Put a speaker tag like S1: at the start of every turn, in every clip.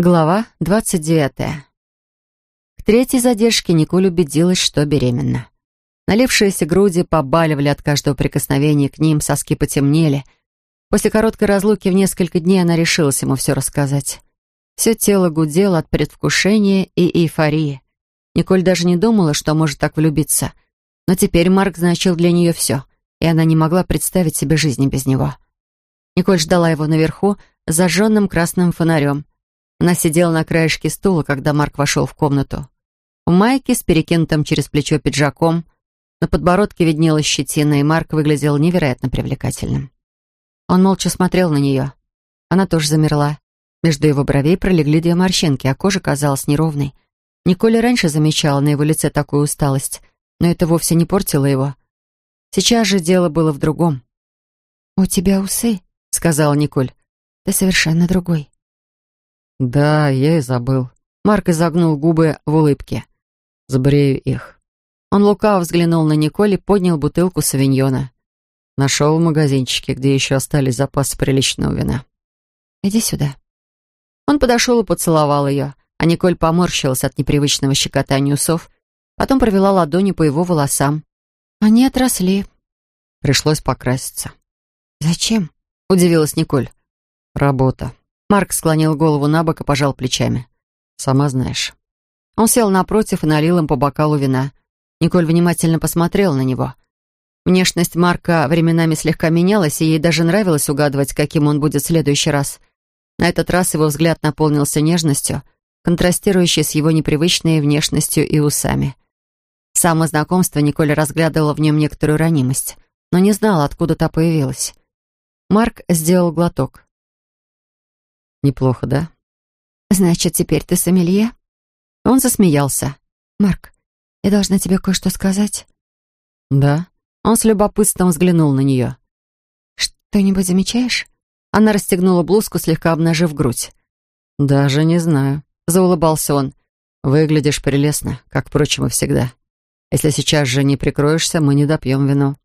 S1: Глава 29. К третьей задержке Николь убедилась, что беременна. Налившиеся груди побаливали от каждого прикосновения к ним, соски потемнели. После короткой разлуки в несколько дней она решилась ему все рассказать. Все тело гудело от предвкушения и эйфории. Николь даже не думала, что может так влюбиться. Но теперь Марк значил для нее все, и она не могла представить себе жизни без него. Николь ждала его наверху, зажженным красным фонарем. Она сидела на краешке стула, когда Марк вошел в комнату. У майки с перекинутым через плечо пиджаком, на подбородке виднелась щетина, и Марк выглядел невероятно привлекательным. Он молча смотрел на нее. Она тоже замерла. Между его бровей пролегли две морщинки, а кожа казалась неровной. Николя раньше замечала на его лице такую усталость, но это вовсе не портило его. Сейчас же дело было в другом.
S2: «У тебя усы», — сказала Николь. «Ты совершенно другой».
S3: «Да, я и забыл».
S1: Марк изогнул губы в улыбке.
S3: «Сбрею их».
S1: Он лукаво взглянул на Николь и поднял бутылку савиньона.
S3: Нашел в магазинчике, где еще остались запасы приличного вина.
S2: «Иди сюда».
S1: Он подошел и поцеловал ее, а Николь поморщилась от непривычного щекотания усов, потом провела ладонью по его волосам. Они отросли.
S3: Пришлось покраситься.
S2: «Зачем?»
S1: — удивилась Николь.
S3: «Работа»,
S1: Марк склонил голову на бок и пожал плечами.
S3: «Сама знаешь».
S1: Он сел напротив и налил им по бокалу вина. Николь внимательно посмотрела на него. Внешность Марка временами слегка менялась, и ей даже нравилось угадывать, каким он будет в следующий раз. На этот раз его взгляд наполнился нежностью, контрастирующей с его непривычной внешностью и усами. С самого знакомства Николь разглядывала в нем некоторую ранимость, но не знала, откуда та появилась. Марк сделал глоток.
S3: Неплохо, да?
S2: Значит, теперь ты сомелье?
S1: Он засмеялся.
S2: Марк, я должна тебе кое-что сказать.
S3: Да.
S1: Он с любопытством взглянул на нее.
S2: Что-нибудь замечаешь?
S1: Она расстегнула блузку, слегка обнажив грудь.
S3: «Даже не знаю», —
S1: заулыбался он.
S3: «Выглядишь прелестно, как, впрочем, и всегда. Если сейчас же не прикроешься, мы не допьем вино».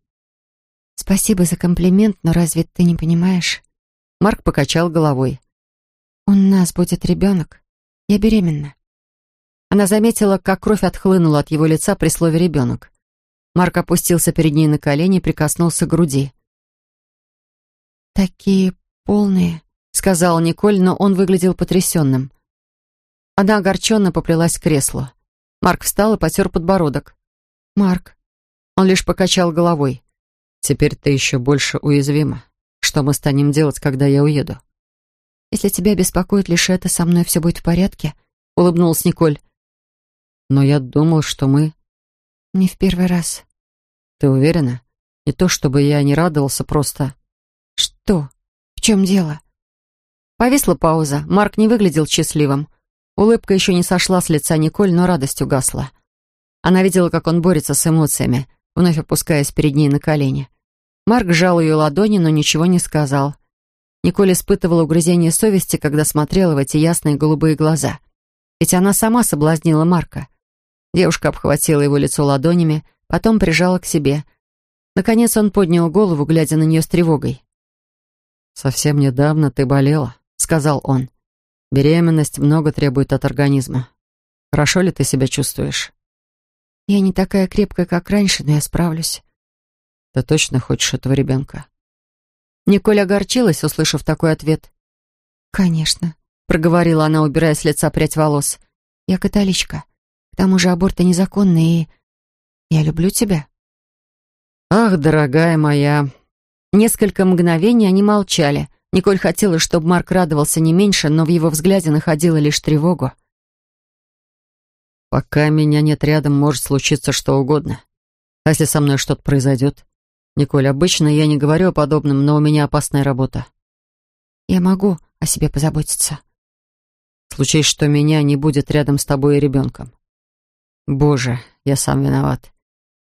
S2: «Спасибо за комплимент, но разве ты не понимаешь?»
S1: Марк покачал головой.
S2: «У нас будет ребенок. Я беременна».
S1: Она заметила, как кровь отхлынула от его лица при слове «ребенок». Марк опустился перед ней на колени и прикоснулся к груди.
S2: «Такие полные», —
S1: сказала Николь, но он выглядел потрясенным. Она огорченно поплелась к креслу. Марк встал и потер подбородок.
S2: «Марк».
S1: Он лишь покачал головой.
S3: «Теперь ты еще больше уязвима. Что мы станем делать, когда я уеду?»
S2: Если тебя беспокоит лишь это, со мной все будет в порядке», — улыбнулась Николь.
S3: «Но я думал, что мы...»
S2: «Не в первый раз».
S3: «Ты уверена? Не то, чтобы я не радовался, просто...»
S2: «Что? В чем дело?»
S1: Повисла пауза. Марк не выглядел счастливым. Улыбка еще не сошла с лица Николь, но радость угасла. Она видела, как он борется с эмоциями, вновь опускаясь перед ней на колени. Марк сжал ее ладони, но ничего не сказал. Николь испытывала угрызение совести, когда смотрела в эти ясные голубые глаза. Ведь она сама соблазнила Марка. Девушка обхватила его лицо ладонями, потом прижала к себе. Наконец он поднял голову, глядя на нее с тревогой.
S3: «Совсем недавно ты болела», — сказал он. «Беременность много требует от организма. Хорошо ли ты себя чувствуешь?»
S2: «Я не такая крепкая, как раньше, но я справлюсь».
S3: «Ты точно хочешь этого ребенка?»
S1: Николь огорчилась, услышав такой ответ.
S2: «Конечно», —
S1: проговорила она, убирая с лица прядь волос.
S2: «Я католичка. К тому же аборты незаконные, и... Я люблю тебя».
S3: «Ах, дорогая моя...»
S1: Несколько мгновений они молчали. Николь хотела, чтобы Марк радовался не меньше, но в его взгляде находила лишь тревогу.
S3: «Пока меня нет рядом, может случиться что угодно. А если со мной что-то произойдет? «Николь, обычно я не говорю о подобном, но у меня опасная работа».
S2: «Я могу о себе позаботиться».
S3: «Случись, что меня не будет рядом с тобой и ребенком». «Боже, я сам виноват.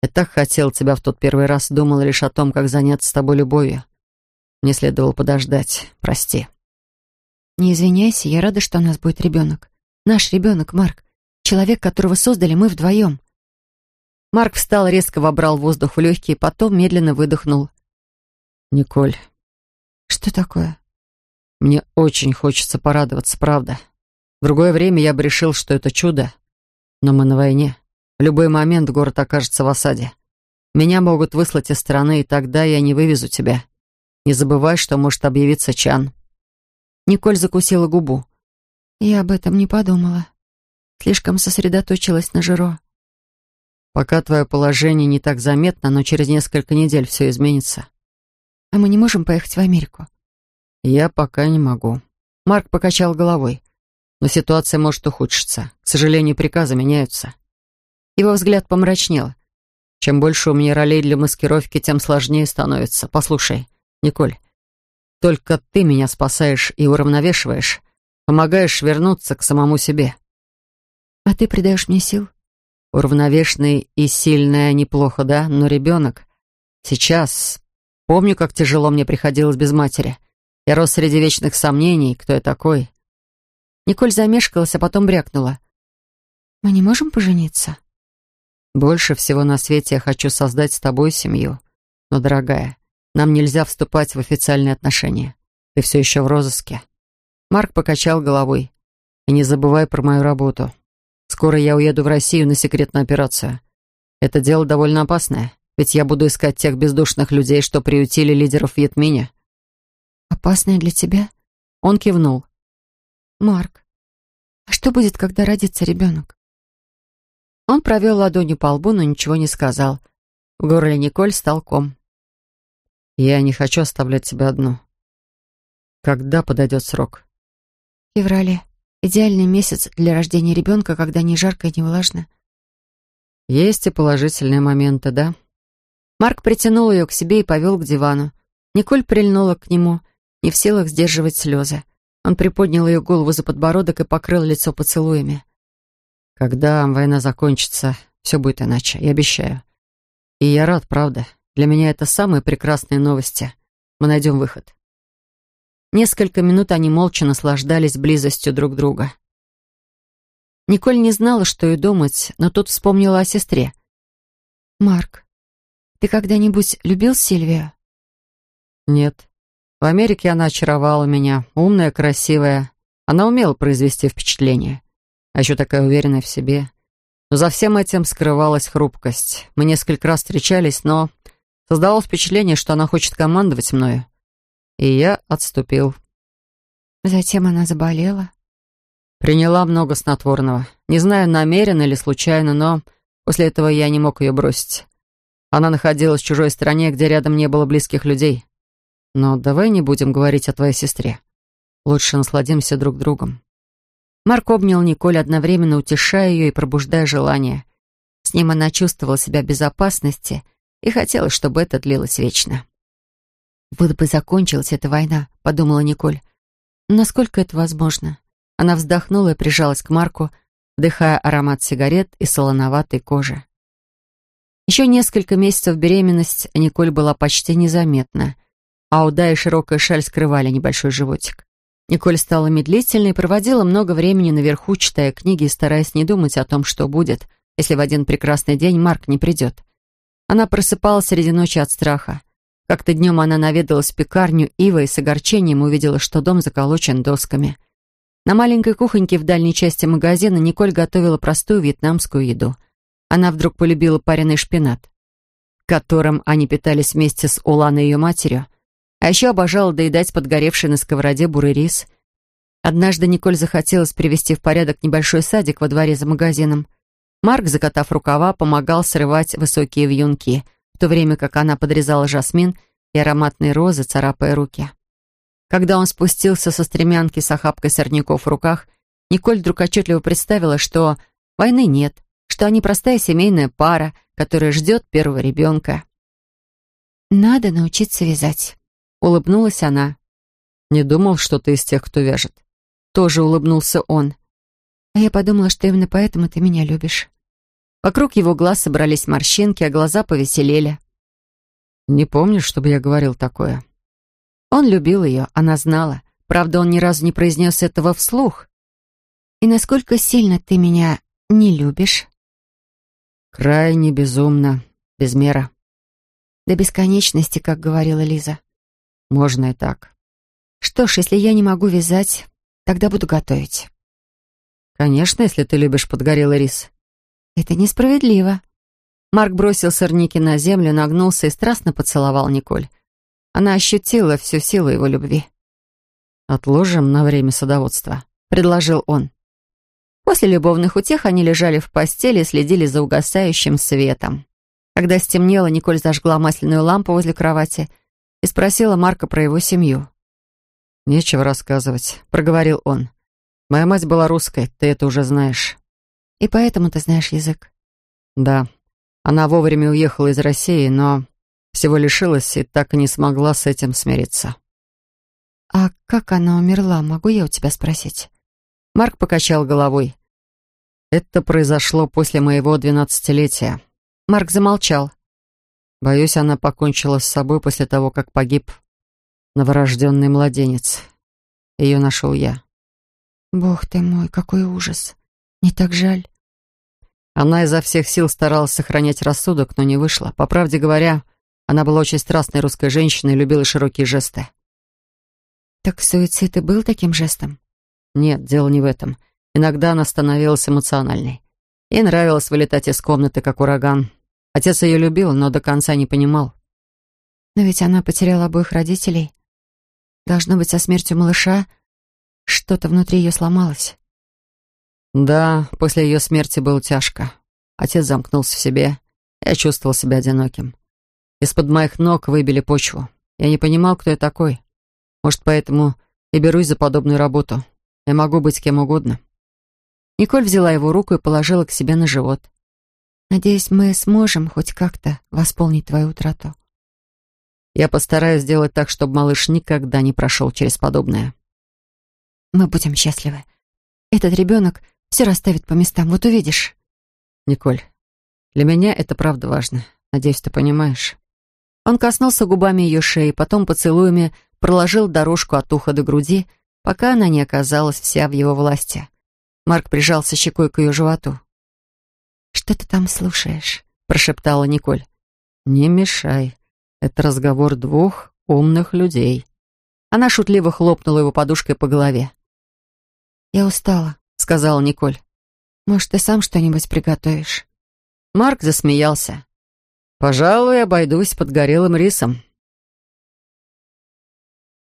S3: Я так хотел тебя в тот первый раз, думал лишь о том, как заняться с тобой любовью. Мне следовало подождать. Прости».
S2: «Не извиняйся, я рада, что у нас будет ребенок. Наш ребенок, Марк. Человек, которого создали мы вдвоем».
S1: Марк встал, резко вобрал воздух в легкие, потом медленно выдохнул.
S3: «Николь».
S2: «Что такое?»
S3: «Мне очень хочется порадоваться, правда. В другое время я бы решил, что это чудо. Но мы на войне. В любой момент город окажется в осаде. Меня могут выслать из страны, и тогда я не вывезу тебя. Не забывай, что может объявиться Чан».
S2: Николь закусила губу. «Я об этом не подумала. Слишком сосредоточилась на Жиро».
S3: «Пока твое положение не так заметно, но через несколько недель все изменится».
S2: «А мы не можем поехать в Америку?»
S3: «Я пока не могу». Марк покачал головой. «Но ситуация может ухудшиться. К сожалению, приказы меняются». Его взгляд помрачнел. «Чем больше у меня ролей для маскировки, тем сложнее становится. Послушай, Николь, только ты меня спасаешь и уравновешиваешь, помогаешь вернуться к самому себе.
S2: А ты придаешь мне сил?
S3: Уравновешенный и сильная неплохо, да? Но ребенок... Сейчас... Помню, как тяжело мне приходилось без матери. Я рос среди вечных сомнений, кто я такой.
S2: Николь замешкалась, а потом брякнула. «Мы не можем пожениться?»
S3: «Больше всего на свете я хочу создать с тобой семью. Но, дорогая, нам нельзя вступать в официальные отношения. Ты все еще в розыске». Марк покачал головой. «И не забывай про мою работу. Скоро я уеду в Россию на секретную операцию. Это дело довольно опасное, ведь я буду искать тех бездушных людей, что приютили лидеров в Вьетмине».
S2: «Опасное для тебя?»
S3: Он кивнул.
S2: «Марк, а что будет, когда родится ребенок?»
S1: Он провел ладонью по лбу, но ничего не сказал. В горле Николь стал ком.
S3: Я не хочу оставлять тебя одну. Когда подойдет срок?
S2: В феврале. Идеальный месяц для рождения ребенка, когда не жарко и не влажно.
S3: Есть и положительные моменты, да?
S1: Марк притянул ее к себе и повел к дивану. Николь прильнула к нему, не в силах сдерживать слезы. Он приподнял ее голову за подбородок и покрыл лицо поцелуями.
S3: Когда война закончится, все будет иначе, я обещаю. И я рад, правда. Для меня это самые прекрасные новости. Мы найдем выход.
S1: Несколько минут они молча наслаждались близостью друг друга. Николь не знала, что и думать, но тут вспомнила о сестре.
S2: «Марк, ты когда-нибудь любил Сильвию?»
S3: «Нет. В Америке она очаровала меня. Умная, красивая. Она умела произвести впечатление. А еще такая уверенная в себе. Но за всем этим скрывалась хрупкость. Мы несколько раз встречались, но Создавалось впечатление, что она хочет командовать мною. И я отступил.
S2: Затем она заболела.
S3: Приняла много снотворного. Не знаю, намеренно или случайно, но после этого я не мог ее бросить. Она находилась в чужой стране, где рядом не было близких людей. Но давай не будем говорить о твоей сестре. Лучше насладимся друг другом.
S1: Марк обнял Николь, одновременно утешая ее и пробуждая желание. С ним она чувствовала себя в безопасности — и хотела, чтобы это длилось вечно. «Вот бы закончилась эта война», — подумала Николь. «Насколько это возможно?» Она вздохнула и прижалась к Марку, вдыхая аромат сигарет и солоноватой кожи. Еще несколько месяцев беременность Николь была почти незаметна. Ауда и широкая шаль скрывали небольшой животик. Николь стала медлительной и проводила много времени наверху, читая книги и стараясь не думать о том, что будет, если в один прекрасный день Марк не придет. Она просыпалась среди ночи от страха. Как-то днем она наведалась в пекарню Ива и с огорчением увидела, что дом заколочен досками. На маленькой кухоньке в дальней части магазина Николь готовила простую вьетнамскую еду. Она вдруг полюбила пареный шпинат, которым они питались вместе с Уланой и ее матерью, а еще обожала доедать подгоревший на сковороде бурый рис. Однажды Николь захотелось привести в порядок небольшой садик во дворе за магазином. Марк, закатав рукава, помогал срывать высокие вьюнки, в то время как она подрезала жасмин и ароматные розы, царапая руки. Когда он спустился со стремянки с охапкой сорняков в руках, Николь вдруг отчетливо представила, что войны нет, что они простая семейная пара, которая ждет первого ребенка.
S2: «Надо научиться вязать», — улыбнулась она.
S3: «Не думал, что ты из тех, кто вяжет».
S1: Тоже улыбнулся он.
S2: А я подумала, что именно поэтому ты меня любишь.
S1: Вокруг его глаз собрались морщинки, а глаза повеселели.
S3: «Не помнишь, чтобы я говорил такое?»
S1: Он любил ее, она знала. Правда, он ни разу не произнес этого вслух.
S2: «И насколько сильно ты меня не любишь?»
S3: «Крайне безумно, без мера».
S2: «До бесконечности, как говорила Лиза».
S3: «Можно и так».
S2: «Что ж, если я не могу вязать, тогда буду готовить».
S3: «Конечно, если ты любишь подгорелый рис».
S2: «Это несправедливо».
S1: Марк бросил сырники на землю, нагнулся и страстно поцеловал Николь. Она ощутила всю силу его любви.
S3: «Отложим на время садоводства», — предложил он.
S1: После любовных утех они лежали в постели и следили за угасающим светом. Когда стемнело, Николь зажгла масляную лампу возле кровати и спросила Марка про его семью.
S3: «Нечего рассказывать», — проговорил он. «Моя мать была русской, ты это уже знаешь».
S2: «И поэтому ты знаешь язык?»
S3: «Да. Она вовремя уехала из России, но всего лишилась и так и не смогла с этим смириться».
S2: «А как она умерла, могу я у тебя спросить?»
S1: Марк покачал головой.
S3: «Это произошло после моего двенадцатилетия.
S1: Марк замолчал.
S3: Боюсь, она покончила с собой после того, как погиб новорожденный младенец. Ее нашел я.
S2: Бог ты мой, какой ужас. Не так жаль.
S3: Она изо всех сил старалась сохранять рассудок, но не вышла. По правде говоря, она была очень страстной русской женщиной и любила широкие жесты.
S2: Так суицид и был таким жестом?
S3: Нет, дело не в этом. Иногда она становилась эмоциональной. Ей нравилось вылетать из комнаты, как ураган. Отец ее любил, но до конца не понимал.
S2: Но ведь она потеряла обоих родителей. Должно быть, со смертью малыша что-то внутри ее сломалось.
S3: Да, после ее смерти было тяжко. Отец замкнулся в себе. Я чувствовал себя одиноким. Из-под моих ног выбили почву. Я не понимал, кто я такой. Может, поэтому и берусь за подобную работу. Я могу быть кем угодно.
S1: Николь взяла его руку и положила к себе на живот.
S2: «Надеюсь, мы сможем хоть как-то восполнить твою утрату».
S3: «Я постараюсь сделать так, чтобы малыш никогда не прошел через подобное».
S2: «Мы будем счастливы. Этот ребенок все расставит по местам, вот увидишь».
S3: «Николь, для меня это правда важно. Надеюсь, ты понимаешь».
S1: Он коснулся губами ее шеи, потом поцелуями проложил дорожку от уха до груди, пока она не оказалась вся в его власти. Марк прижался щекой к ее животу.
S2: «Что ты там слушаешь?»
S1: — прошептала Николь.
S3: «Не мешай. Это разговор двух умных людей».
S1: Она шутливо хлопнула его подушкой по голове.
S2: «Я устала», — сказала Николь. «Может, ты сам что-нибудь приготовишь?»
S1: Марк засмеялся.
S3: «Пожалуй, обойдусь подгорелым рисом».